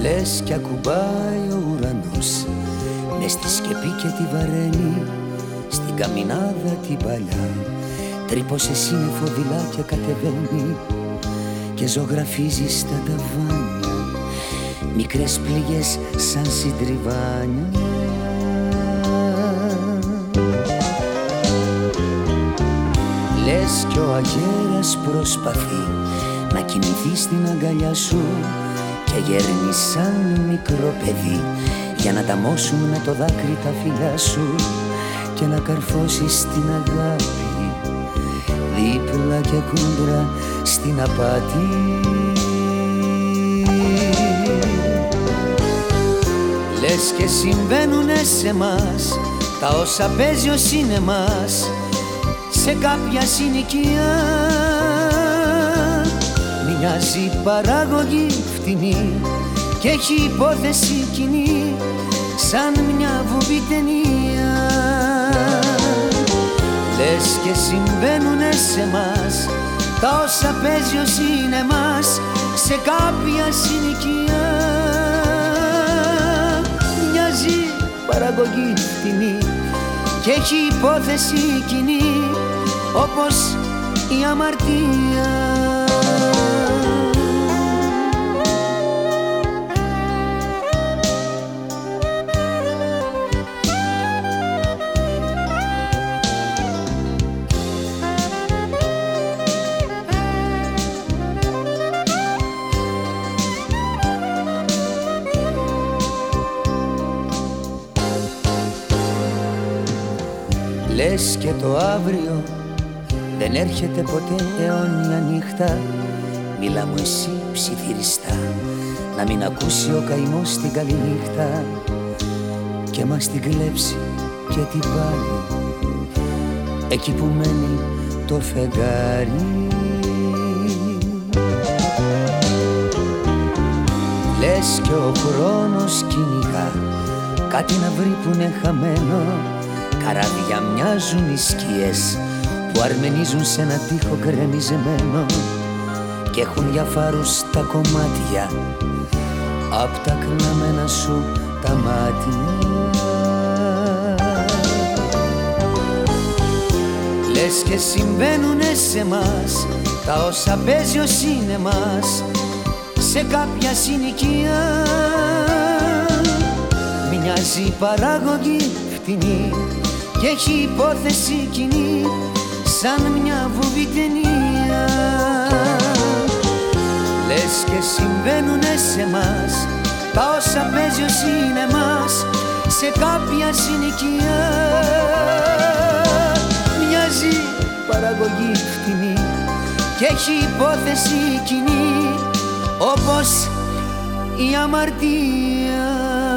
Λες κι ακουμπάει ο ουρανός. Μες στη σκεπή και τη βαραίνει. Στην καμινάδα την παλιά. Τρύπωσε σύννεφο δειλά και κατεβαίνει Και ζωγραφίζει στα ταβάνια. Μικρές πληγές σαν συντριβάνια. Λες κι ο αγέρας προσπαθεί Να κοιμηθεί στην αγκαλιά σου Και γέρνει σαν μικρό παιδί για να ταμώσουν με το δάκρυ τα φιλιά σου και να καρφώσεις την αγάπη δίπλα και κούντρα στην απάτη. Λες και συμβαίνουνε σε μας τα όσα παίζει ο σίνεμας σε κάποια συνοικία Μοιάζει παράγωγη φτηνή και έχει υπόθεση κοινή σαν μια βουμπή ταινία Λες και συμβαίνουνε σε μας τα όσα παίζει ο σίνεμας σε κάποια συνοικία. Μοιάζει παραγωγή φτηνή και έχει υπόθεση κοινή όπως η αμαρτία Λες και το αύριο δεν έρχεται ποτέ. Αιώνια νύχτα Μίλα μου εσύ ψιθυριστά. Να μην ακούσει ο καημός την καλή νύχτα Και μας την κλέψει και την πάρει. Εκεί που μένει το φεγγάρι. Λες και ο χρόνος κυνηγά Κάτι να βρει που είναι χαμένο Καράβια μοιάζουν οι σκιές που αρμενίζουν σε ένα τείχο κρεμιζεμένο και έχουν για φάρους τα κομμάτια απ' τα κλαμμένα σου τα μάτια. Λες και συμβαίνουνε σε μας τα όσα παίζει ο σίνεμας σε κάποια συνοικία. Μοιάζει παράγωγη φτηνή και έχει υπόθεση κοινή σαν μια βουβή ταινία Λες και συμβαίνουνε σε μας τα όσα παίζει ο σίνεμας σε κάποια συνοικία. Μοιάζει παραγωγή φτηνή και έχει υπόθεση κοινή όπως η αμαρτία